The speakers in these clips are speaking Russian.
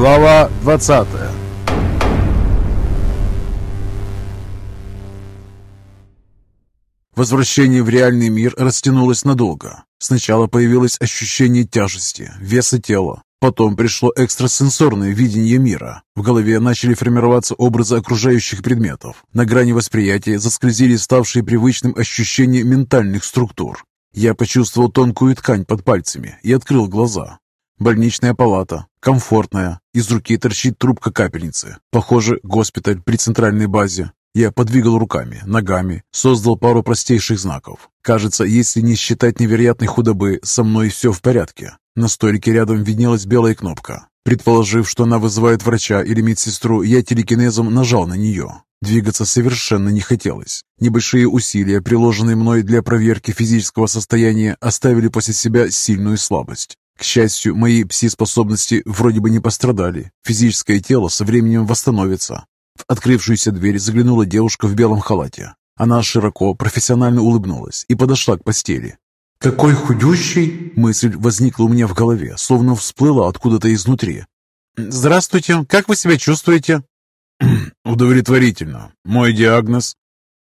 Глава 20 Возвращение в реальный мир растянулось надолго. Сначала появилось ощущение тяжести, веса тела. Потом пришло экстрасенсорное видение мира. В голове начали формироваться образы окружающих предметов. На грани восприятия заскользили ставшие привычным ощущения ментальных структур. Я почувствовал тонкую ткань под пальцами и открыл глаза. Больничная палата, комфортная, из руки торчит трубка капельницы. Похоже, госпиталь при центральной базе. Я подвигал руками, ногами, создал пару простейших знаков. Кажется, если не считать невероятной худобы, со мной все в порядке. На столике рядом виднелась белая кнопка. Предположив, что она вызывает врача или медсестру, я телекинезом нажал на нее. Двигаться совершенно не хотелось. Небольшие усилия, приложенные мной для проверки физического состояния, оставили после себя сильную слабость. К счастью, мои пси-способности вроде бы не пострадали. Физическое тело со временем восстановится. В открывшуюся дверь заглянула девушка в белом халате. Она широко, профессионально улыбнулась и подошла к постели. «Какой худющий!» Мысль возникла у меня в голове, словно всплыла откуда-то изнутри. «Здравствуйте, как вы себя чувствуете?» «Удовлетворительно. Мой диагноз?»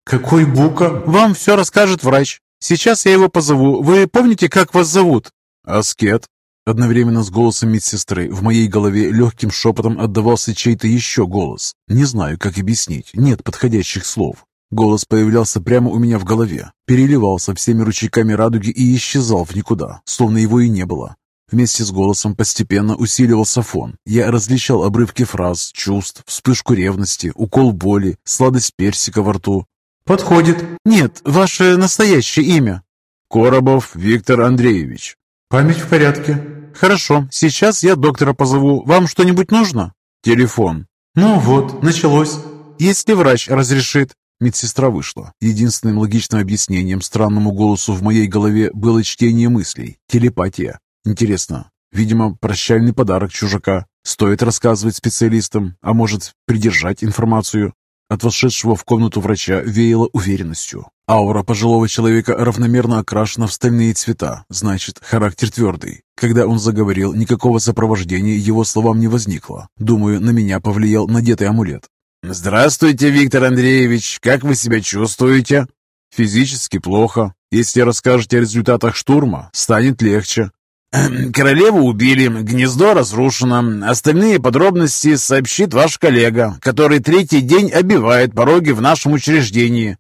«Какой Бука?» «Вам все расскажет врач. Сейчас я его позову. Вы помните, как вас зовут?» «Аскет». Одновременно с голосом медсестры в моей голове легким шепотом отдавался чей-то еще голос. Не знаю, как объяснить, нет подходящих слов. Голос появлялся прямо у меня в голове, переливался всеми ручейками радуги и исчезал в никуда, словно его и не было. Вместе с голосом постепенно усиливался фон. Я различал обрывки фраз, чувств, вспышку ревности, укол боли, сладость персика во рту. «Подходит». «Нет, ваше настоящее имя». «Коробов Виктор Андреевич». «Память в порядке». «Хорошо, сейчас я доктора позову. Вам что-нибудь нужно?» «Телефон». «Ну вот, началось». «Если врач разрешит». Медсестра вышла. Единственным логичным объяснением странному голосу в моей голове было чтение мыслей, телепатия. Интересно, видимо, прощальный подарок чужака. Стоит рассказывать специалистам, а может, придержать информацию. От вошедшего в комнату врача веяло уверенностью. Аура пожилого человека равномерно окрашена в стальные цвета, значит, характер твердый. Когда он заговорил, никакого сопровождения его словам не возникло. Думаю, на меня повлиял надетый амулет. «Здравствуйте, Виктор Андреевич! Как вы себя чувствуете?» «Физически плохо. Если расскажете о результатах штурма, станет легче». «Королеву убили, гнездо разрушено. Остальные подробности сообщит ваш коллега, который третий день обивает пороги в нашем учреждении».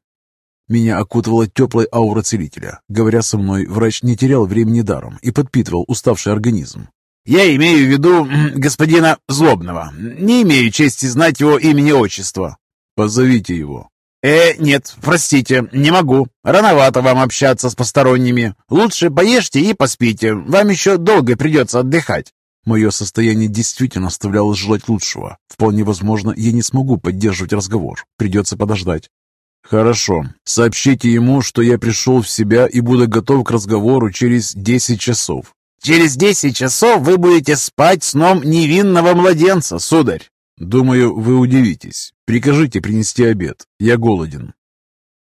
Меня окутывала теплая аура целителя. Говоря со мной, врач не терял времени даром и подпитывал уставший организм. Я имею в виду господина Злобного. Не имею чести знать его имени-отчества. Позовите его. Э, нет, простите, не могу. Рановато вам общаться с посторонними. Лучше поешьте и поспите. Вам еще долго придется отдыхать. Мое состояние действительно оставляло желать лучшего. Вполне возможно, я не смогу поддерживать разговор. Придется подождать. Хорошо. Сообщите ему, что я пришел в себя и буду готов к разговору через 10 часов. Через десять часов вы будете спать сном невинного младенца, сударь. Думаю, вы удивитесь. Прикажите принести обед. Я голоден.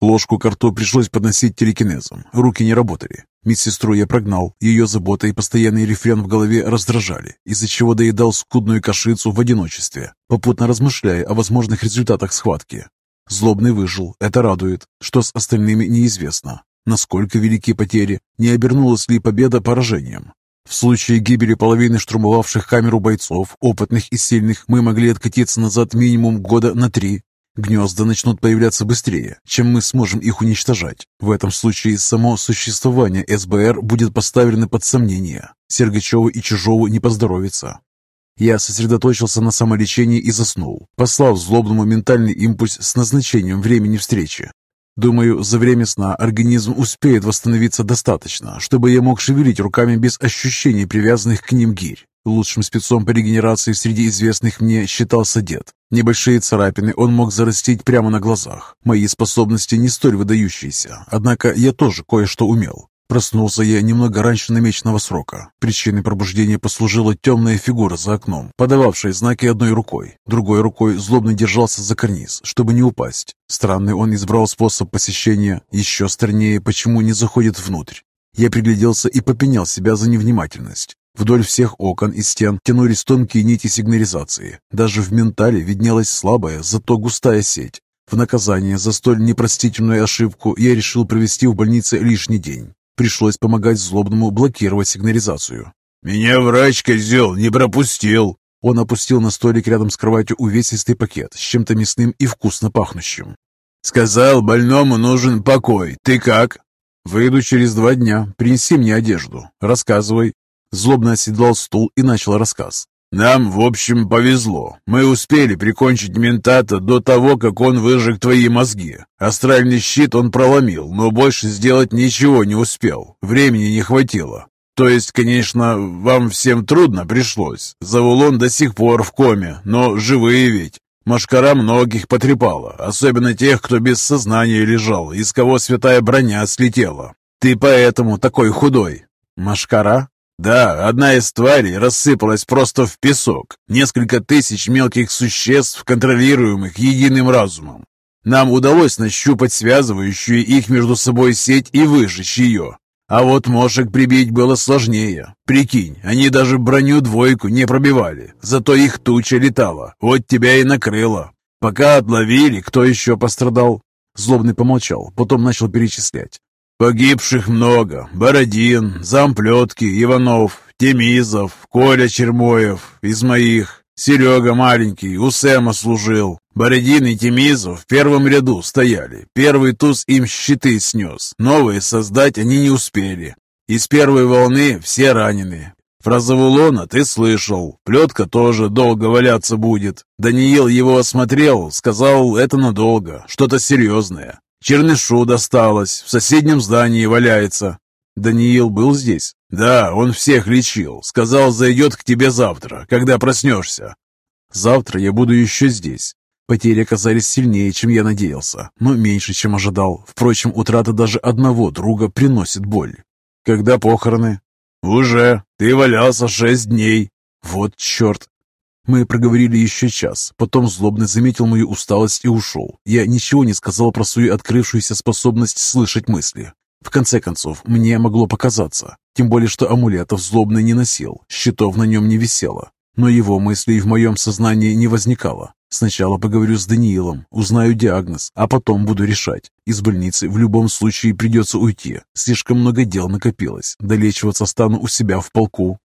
Ложку к рту пришлось подносить телекинезом. Руки не работали. Медсестру я прогнал. Ее забота и постоянный рефрен в голове раздражали, из-за чего доедал скудную кашицу в одиночестве, попутно размышляя о возможных результатах схватки. Злобный выжил, это радует. Что с остальными неизвестно. Насколько велики потери, не обернулась ли победа поражением? В случае гибели половины штурмовавших камеру бойцов, опытных и сильных, мы могли откатиться назад минимум года на три. Гнезда начнут появляться быстрее, чем мы сможем их уничтожать. В этом случае само существование СБР будет поставлено под сомнение. Сергачеву и Чужову не поздоровится. Я сосредоточился на самолечении и заснул, послав злобному ментальный импульс с назначением времени встречи. Думаю, за время сна организм успеет восстановиться достаточно, чтобы я мог шевелить руками без ощущений привязанных к ним гирь. Лучшим спецом по регенерации среди известных мне считался дед. Небольшие царапины он мог зарастить прямо на глазах. Мои способности не столь выдающиеся, однако я тоже кое-что умел. Проснулся я немного раньше намеченного срока. Причиной пробуждения послужила темная фигура за окном, подававшая знаки одной рукой. Другой рукой злобно держался за карниз, чтобы не упасть. Странный он избрал способ посещения, еще страннее, почему не заходит внутрь. Я пригляделся и попенял себя за невнимательность. Вдоль всех окон и стен тянулись тонкие нити сигнализации. Даже в ментале виднелась слабая, зато густая сеть. В наказание за столь непростительную ошибку я решил провести в больнице лишний день. Пришлось помогать злобному блокировать сигнализацию. «Меня врач-козел не пропустил!» Он опустил на столик рядом с кроватью увесистый пакет с чем-то мясным и вкусно пахнущим. «Сказал, больному нужен покой. Ты как?» «Выйду через два дня. Принеси мне одежду. Рассказывай». Злобно оседлал стул и начал рассказ. «Нам, в общем, повезло. Мы успели прикончить ментата до того, как он выжег твои мозги. Астральный щит он проломил, но больше сделать ничего не успел. Времени не хватило. То есть, конечно, вам всем трудно пришлось. Завулон до сих пор в коме, но живые ведь. Машкара многих потрепала, особенно тех, кто без сознания лежал, из кого святая броня слетела. Ты поэтому такой худой. Машкара? Да, одна из тварей рассыпалась просто в песок. Несколько тысяч мелких существ, контролируемых единым разумом. Нам удалось нащупать связывающую их между собой сеть и выжечь ее. А вот мошек прибить было сложнее. Прикинь, они даже броню-двойку не пробивали, зато их туча летала. Вот тебя и накрыло. Пока отловили, кто еще пострадал? Злобный помолчал, потом начал перечислять. Погибших много. Бородин, Замплетки, Иванов, Темизов, Коля Чермоев из моих. Серега маленький, у Сэма служил. Бородин и Темизов в первом ряду стояли. Первый туз им щиты снес. Новые создать они не успели. Из первой волны все ранены. Про Завулона ты слышал. Плетка тоже долго валяться будет. Даниил его осмотрел, сказал, это надолго, что-то серьезное. Чернышу досталось, в соседнем здании валяется. Даниил был здесь? Да, он всех лечил. Сказал, зайдет к тебе завтра, когда проснешься. Завтра я буду еще здесь. Потери оказались сильнее, чем я надеялся, но меньше, чем ожидал. Впрочем, утрата даже одного друга приносит боль. Когда похороны? Уже. Ты валялся шесть дней. Вот черт. Мы проговорили еще час. Потом злобно заметил мою усталость и ушел. Я ничего не сказал про свою открывшуюся способность слышать мысли. В конце концов, мне могло показаться. Тем более, что амулетов злобный не носил, щитов на нем не висело. Но его мыслей в моем сознании не возникало. Сначала поговорю с Даниилом, узнаю диагноз, а потом буду решать. Из больницы в любом случае придется уйти. Слишком много дел накопилось. Долечиваться стану у себя в полку.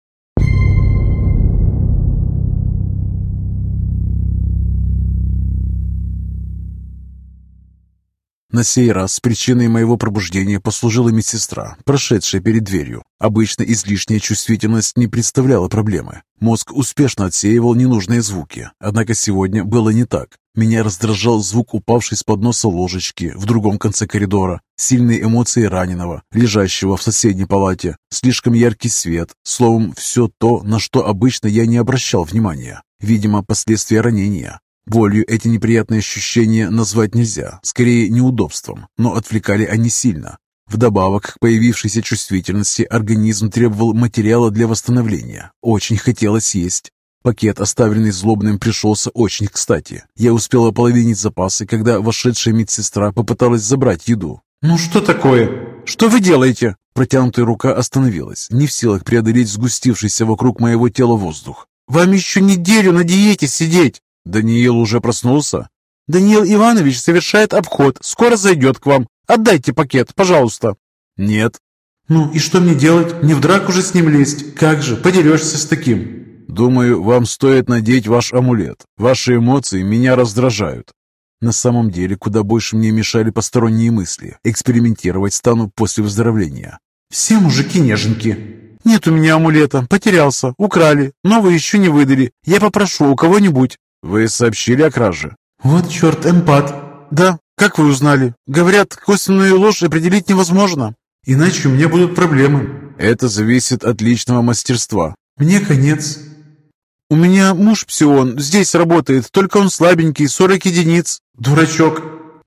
На сей раз причиной моего пробуждения послужила медсестра, прошедшая перед дверью. Обычно излишняя чувствительность не представляла проблемы. Мозг успешно отсеивал ненужные звуки. Однако сегодня было не так. Меня раздражал звук упавшей с подноса ложечки в другом конце коридора, сильные эмоции раненого, лежащего в соседней палате, слишком яркий свет, словом, все то, на что обычно я не обращал внимания. Видимо, последствия ранения. Болью эти неприятные ощущения назвать нельзя, скорее неудобством, но отвлекали они сильно. Вдобавок к появившейся чувствительности организм требовал материала для восстановления. Очень хотелось есть. Пакет, оставленный злобным, пришелся очень кстати. Я успел ополовинить запасы, когда вошедшая медсестра попыталась забрать еду. «Ну что такое? Что вы делаете?» Протянутая рука остановилась, не в силах преодолеть сгустившийся вокруг моего тела воздух. «Вам еще неделю на диете сидеть!» «Даниил уже проснулся?» «Даниил Иванович совершает обход. Скоро зайдет к вам. Отдайте пакет, пожалуйста». «Нет». «Ну и что мне делать? Не в драку же с ним лезть. Как же, подерешься с таким?» «Думаю, вам стоит надеть ваш амулет. Ваши эмоции меня раздражают». На самом деле, куда больше мне мешали посторонние мысли. Экспериментировать стану после выздоровления. «Все мужики неженки», «Нет у меня амулета. Потерялся. Украли. Новый еще не выдали. Я попрошу у кого-нибудь». «Вы сообщили о краже?» «Вот черт, эмпат». «Да. Как вы узнали? Говорят, косвенную ложь определить невозможно. Иначе у меня будут проблемы». «Это зависит от личного мастерства». «Мне конец». «У меня муж псион. Здесь работает. Только он слабенький, 40 единиц». «Дурачок».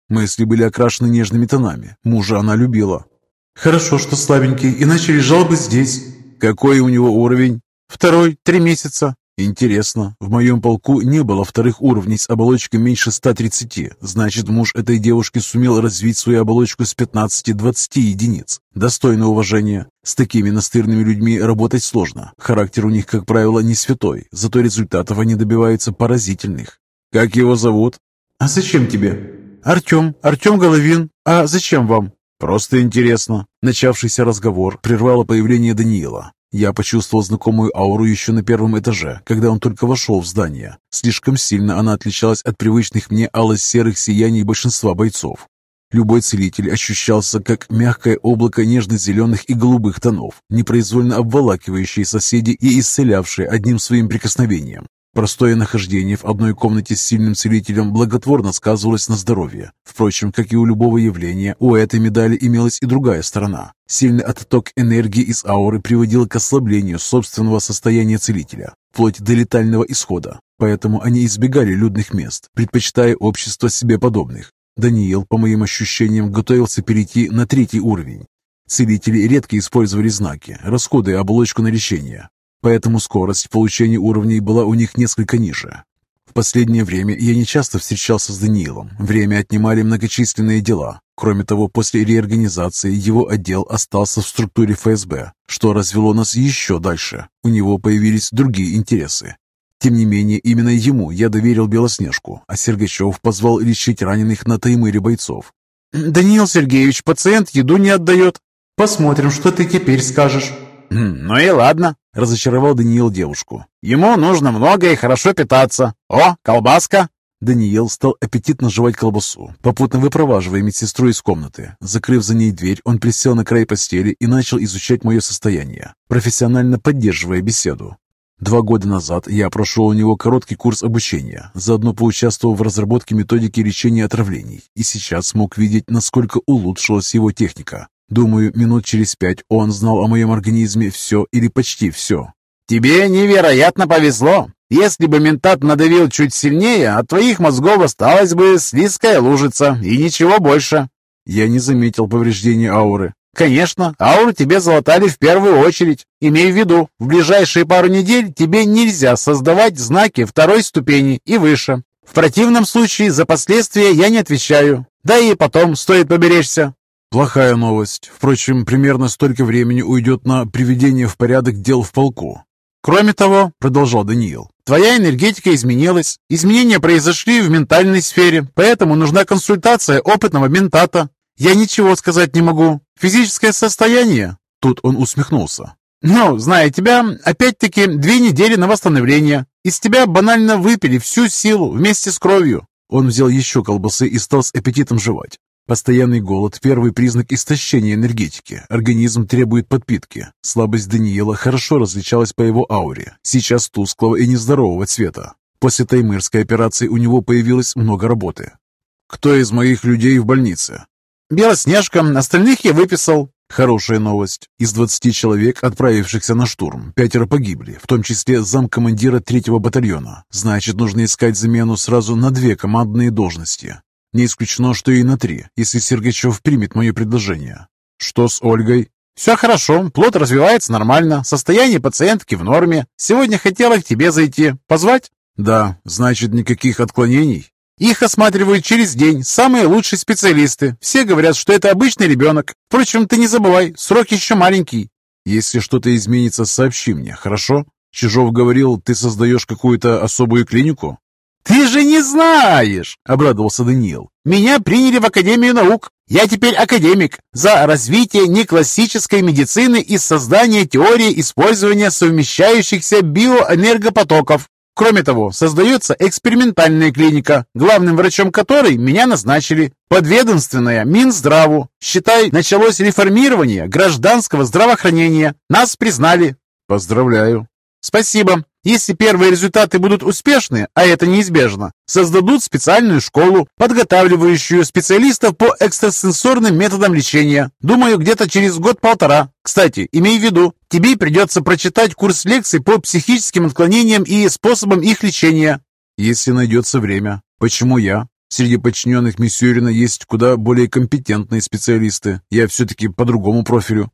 Мысли были окрашены нежными тонами. Мужа она любила. «Хорошо, что слабенький, иначе лежал бы здесь». «Какой у него уровень?» «Второй, три месяца». Интересно, в моем полку не было вторых уровней с оболочкой меньше 130, значит, муж этой девушки сумел развить свою оболочку с 15-20 единиц. Достойно уважения. С такими настырными людьми работать сложно. Характер у них, как правило, не святой, зато результатов они добиваются поразительных. Как его зовут? А зачем тебе? Артем, Артем Головин. А зачем вам? Просто интересно. Начавшийся разговор прервало появление Даниила. Я почувствовал знакомую ауру еще на первом этаже, когда он только вошел в здание. Слишком сильно она отличалась от привычных мне алло-серых сияний большинства бойцов. Любой целитель ощущался как мягкое облако нежно-зеленых и голубых тонов, непроизвольно обволакивающие соседей и исцелявшие одним своим прикосновением. Простое нахождение в одной комнате с сильным целителем благотворно сказывалось на здоровье. Впрочем, как и у любого явления, у этой медали имелась и другая сторона. Сильный отток энергии из ауры приводил к ослаблению собственного состояния целителя, вплоть до летального исхода. Поэтому они избегали людных мест, предпочитая общество себе подобных. Даниил, по моим ощущениям, готовился перейти на третий уровень. Целители редко использовали знаки, расходуя оболочку на лечение, поэтому скорость получения уровней была у них несколько ниже. В последнее время я не часто встречался с Даниилом, время отнимали многочисленные дела. Кроме того, после реорганизации его отдел остался в структуре ФСБ, что развело нас еще дальше. У него появились другие интересы. Тем не менее, именно ему я доверил Белоснежку, а Сергачев позвал лечить раненых на Таймыре бойцов. «Даниил Сергеевич, пациент еду не отдает». «Посмотрим, что ты теперь скажешь». «Ну и ладно», — разочаровал Даниил девушку. «Ему нужно много и хорошо питаться. О, колбаска!» Даниил стал аппетитно жевать колбасу, попутно выпроваживая медсестру из комнаты. Закрыв за ней дверь, он присел на край постели и начал изучать мое состояние, профессионально поддерживая беседу. Два года назад я прошел у него короткий курс обучения, заодно поучаствовал в разработке методики лечения отравлений, и сейчас смог видеть, насколько улучшилась его техника. Думаю, минут через пять он знал о моем организме все или почти все. «Тебе невероятно повезло. Если бы ментат надавил чуть сильнее, от твоих мозгов осталась бы слизкая лужица и ничего больше». Я не заметил повреждения ауры. «Конечно, ауру тебе залатали в первую очередь. Имей в виду, в ближайшие пару недель тебе нельзя создавать знаки второй ступени и выше. В противном случае за последствия я не отвечаю. Да и потом стоит поберечься. Плохая новость. Впрочем, примерно столько времени уйдет на приведение в порядок дел в полку. Кроме того, продолжал Даниил, твоя энергетика изменилась. Изменения произошли в ментальной сфере, поэтому нужна консультация опытного ментата. Я ничего сказать не могу. Физическое состояние? Тут он усмехнулся. Ну, зная тебя, опять-таки две недели на восстановление. Из тебя банально выпили всю силу вместе с кровью. Он взял еще колбасы и стал с аппетитом жевать. Постоянный голод – первый признак истощения энергетики. Организм требует подпитки. Слабость Даниила хорошо различалась по его ауре, сейчас тусклого и нездорового цвета. После таймырской операции у него появилось много работы. «Кто из моих людей в больнице?» «Белоснежка, остальных я выписал». Хорошая новость. Из 20 человек, отправившихся на штурм, пятеро погибли, в том числе замкомандира третьего батальона. Значит, нужно искать замену сразу на две командные должности. Не исключено, что и на три, если Сергачев примет мое предложение. Что с Ольгой? Все хорошо, плод развивается нормально, состояние пациентки в норме. Сегодня хотела к тебе зайти. Позвать? Да, значит, никаких отклонений? Их осматривают через день самые лучшие специалисты. Все говорят, что это обычный ребенок. Впрочем, ты не забывай, срок еще маленький. Если что-то изменится, сообщи мне, хорошо? Чижов говорил, ты создаешь какую-то особую клинику? «Ты же не знаешь!» — обрадовался Даниил. «Меня приняли в Академию наук. Я теперь академик за развитие неклассической медицины и создание теории использования совмещающихся биоэнергопотоков. Кроме того, создается экспериментальная клиника, главным врачом которой меня назначили. Подведомственная Минздраву. Считай, началось реформирование гражданского здравоохранения. Нас признали. Поздравляю. Спасибо. Если первые результаты будут успешны, а это неизбежно, создадут специальную школу, подготавливающую специалистов по экстрасенсорным методам лечения. Думаю, где-то через год-полтора. Кстати, имей в виду, тебе придется прочитать курс лекций по психическим отклонениям и способам их лечения. Если найдется время. Почему я? Среди подчиненных Миссюрина есть куда более компетентные специалисты. Я все-таки по другому профилю.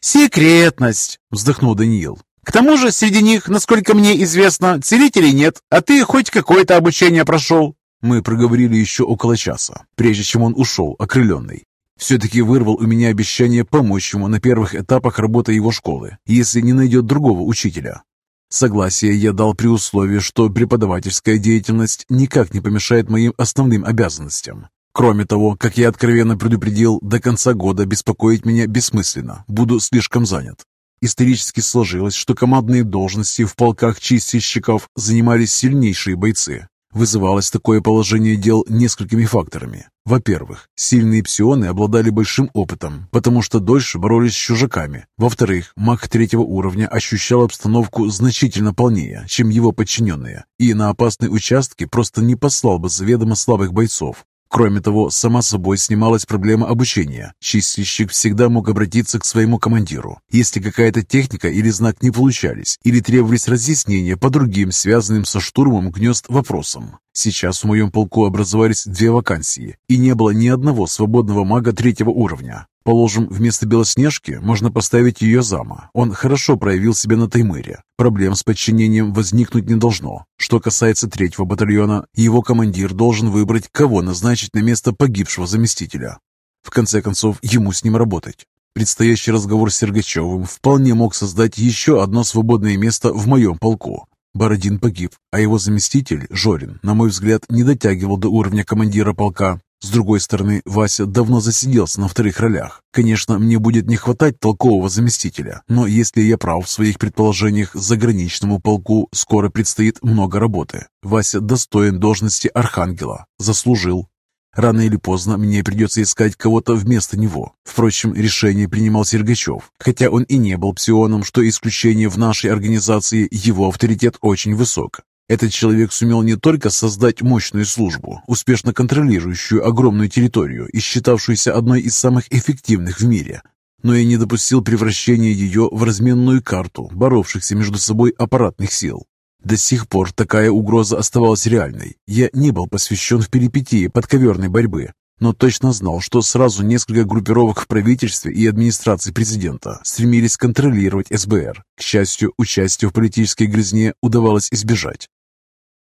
«Секретность!» — вздохнул Даниил. К тому же среди них, насколько мне известно, целителей нет, а ты хоть какое-то обучение прошел». Мы проговорили еще около часа, прежде чем он ушел, окрыленный. Все-таки вырвал у меня обещание помочь ему на первых этапах работы его школы, если не найдет другого учителя. Согласие я дал при условии, что преподавательская деятельность никак не помешает моим основным обязанностям. Кроме того, как я откровенно предупредил, до конца года беспокоить меня бессмысленно, буду слишком занят. Исторически сложилось, что командные должности в полках чистильщиков занимались сильнейшие бойцы. Вызывалось такое положение дел несколькими факторами. Во-первых, сильные псионы обладали большим опытом, потому что дольше боролись с чужаками. Во-вторых, маг третьего уровня ощущал обстановку значительно полнее, чем его подчиненные, и на опасные участки просто не послал бы заведомо слабых бойцов. Кроме того, сама собой снималась проблема обучения. Чистильщик всегда мог обратиться к своему командиру, если какая-то техника или знак не получались, или требовались разъяснения по другим, связанным со штурмом гнезд вопросам. Сейчас в моем полку образовались две вакансии, и не было ни одного свободного мага третьего уровня. Положим, вместо Белоснежки можно поставить ее зама. Он хорошо проявил себя на Таймыре. Проблем с подчинением возникнуть не должно. Что касается третьего батальона, его командир должен выбрать, кого назначить на место погибшего заместителя. В конце концов, ему с ним работать. Предстоящий разговор с Сергачевым вполне мог создать еще одно свободное место в моем полку. Бородин погиб, а его заместитель, Жорин, на мой взгляд, не дотягивал до уровня командира полка. С другой стороны, Вася давно засиделся на вторых ролях. Конечно, мне будет не хватать толкового заместителя, но если я прав в своих предположениях, заграничному полку скоро предстоит много работы. Вася достоин должности архангела. Заслужил. Рано или поздно мне придется искать кого-то вместо него. Впрочем, решение принимал Сергачев. Хотя он и не был псионом, что исключение в нашей организации, его авторитет очень высок. Этот человек сумел не только создать мощную службу, успешно контролирующую огромную территорию и считавшуюся одной из самых эффективных в мире, но и не допустил превращения ее в разменную карту боровшихся между собой аппаратных сил. До сих пор такая угроза оставалась реальной. Я не был посвящен в перипетии подковерной борьбы, но точно знал, что сразу несколько группировок в правительстве и администрации президента стремились контролировать СБР. К счастью, участию в политической грязне удавалось избежать.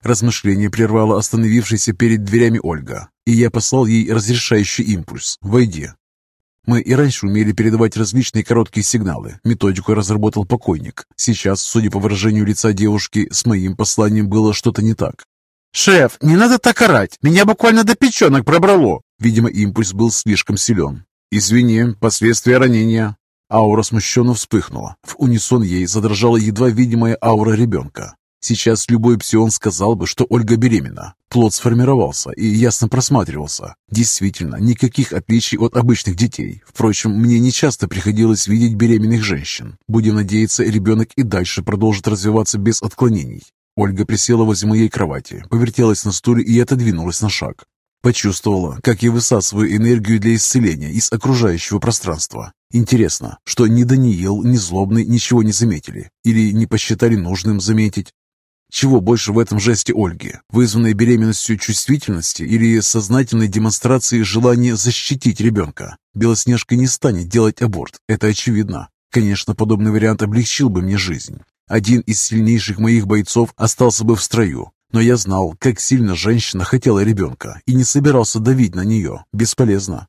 Размышление прервало остановившаяся перед дверями Ольга, и я послал ей разрешающий импульс «Войди». Мы и раньше умели передавать различные короткие сигналы. Методику разработал покойник. Сейчас, судя по выражению лица девушки, с моим посланием было что-то не так. «Шеф, не надо так орать! Меня буквально до печенок пробрало!» Видимо, импульс был слишком силен. «Извини, последствия ранения». Аура смущенно вспыхнула. В унисон ей задрожала едва видимая аура ребенка. Сейчас любой псион сказал бы, что Ольга беременна. Плод сформировался и ясно просматривался. Действительно, никаких отличий от обычных детей. Впрочем, мне не часто приходилось видеть беременных женщин. Будем надеяться, ребенок и дальше продолжит развиваться без отклонений. Ольга присела возле моей кровати, повертелась на стуле и отодвинулась на шаг. Почувствовала, как я высасываю энергию для исцеления из окружающего пространства. Интересно, что ни Даниил, ни Злобный ничего не заметили или не посчитали нужным заметить. Чего больше в этом жесте Ольги? Вызванной беременностью чувствительности или сознательной демонстрации желания защитить ребенка? Белоснежка не станет делать аборт, это очевидно. Конечно, подобный вариант облегчил бы мне жизнь. Один из сильнейших моих бойцов остался бы в строю, но я знал, как сильно женщина хотела ребенка и не собирался давить на нее. Бесполезно.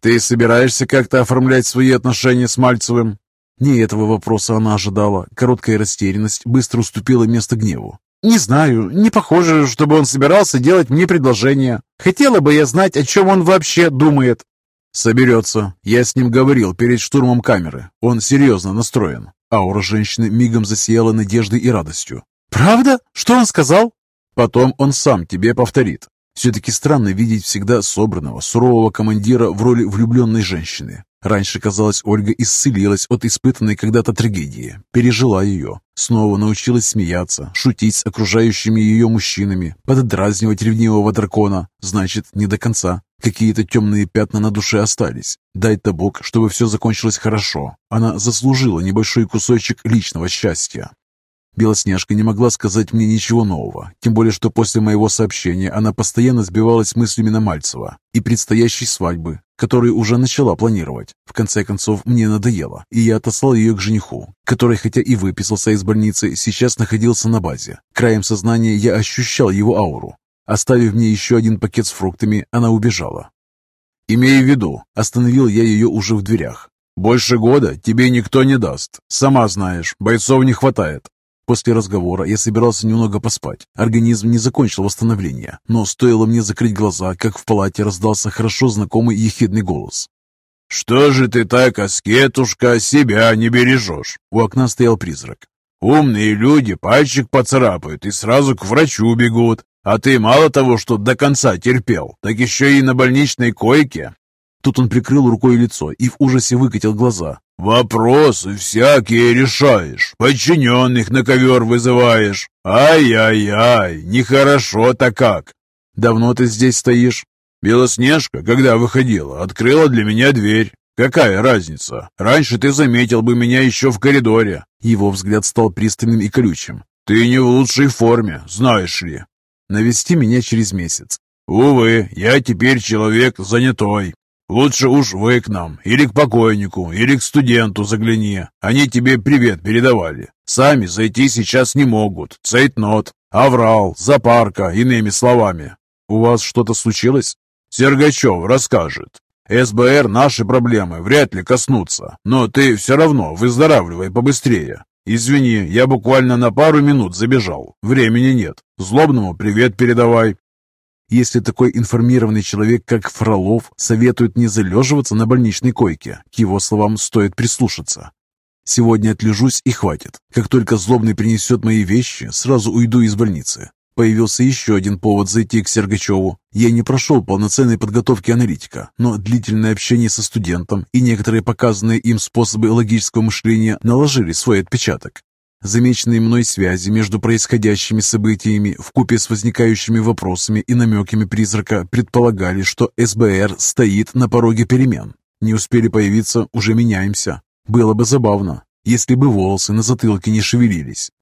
«Ты собираешься как-то оформлять свои отношения с Мальцевым?» Не этого вопроса она ожидала. Короткая растерянность быстро уступила место гневу. «Не знаю, не похоже, чтобы он собирался делать мне предложение. Хотела бы я знать, о чем он вообще думает». «Соберется. Я с ним говорил перед штурмом камеры. Он серьезно настроен». Аура женщины мигом засияла надеждой и радостью. «Правда? Что он сказал?» «Потом он сам тебе повторит. Все-таки странно видеть всегда собранного, сурового командира в роли влюбленной женщины. Раньше, казалось, Ольга исцелилась от испытанной когда-то трагедии, пережила ее, снова научилась смеяться, шутить с окружающими ее мужчинами, поддразнивать ревнивого дракона. Значит, не до конца. Какие-то темные пятна на душе остались. Дай-то Бог, чтобы все закончилось хорошо. Она заслужила небольшой кусочек личного счастья. Белоснежка не могла сказать мне ничего нового, тем более, что после моего сообщения она постоянно сбивалась мыслями на Мальцева и предстоящей свадьбы, которую уже начала планировать. В конце концов, мне надоело, и я отослал ее к жениху, который, хотя и выписался из больницы, сейчас находился на базе. Краем сознания я ощущал его ауру. Оставив мне еще один пакет с фруктами, она убежала. «Имей в виду», — остановил я ее уже в дверях. «Больше года тебе никто не даст. Сама знаешь, бойцов не хватает. После разговора я собирался немного поспать. Организм не закончил восстановление, но стоило мне закрыть глаза, как в палате раздался хорошо знакомый ехидный голос. «Что же ты так, аскетушка, себя не бережешь?» У окна стоял призрак. «Умные люди пальчик поцарапают и сразу к врачу бегут. А ты мало того, что до конца терпел, так еще и на больничной койке. Тут он прикрыл рукой лицо и в ужасе выкатил глаза. «Вопросы всякие решаешь, подчиненных на ковер вызываешь. Ай-яй-яй, нехорошо-то как!» «Давно ты здесь стоишь?» «Белоснежка, когда выходила, открыла для меня дверь. Какая разница? Раньше ты заметил бы меня еще в коридоре». Его взгляд стал пристальным и колючим. «Ты не в лучшей форме, знаешь ли». «Навести меня через месяц». «Увы, я теперь человек занятой. Лучше уж вы к нам, или к покойнику, или к студенту загляни. Они тебе привет передавали. Сами зайти сейчас не могут. Цейтнот, аврал, запарка, иными словами. У вас что-то случилось? Сергачев расскажет. СБР наши проблемы вряд ли коснутся, но ты все равно выздоравливай побыстрее. Извини, я буквально на пару минут забежал. Времени нет. Злобному привет передавай. Если такой информированный человек, как Фролов, советует не залеживаться на больничной койке, к его словам стоит прислушаться. Сегодня отлежусь и хватит. Как только злобный принесет мои вещи, сразу уйду из больницы. Появился еще один повод зайти к Сергачеву. Я не прошел полноценной подготовки аналитика, но длительное общение со студентом и некоторые показанные им способы логического мышления наложили свой отпечаток. Замеченные мной связи между происходящими событиями в купе с возникающими вопросами и намеками призрака предполагали, что СБР стоит на пороге перемен. Не успели появиться, уже меняемся. Было бы забавно, если бы волосы на затылке не шевелились.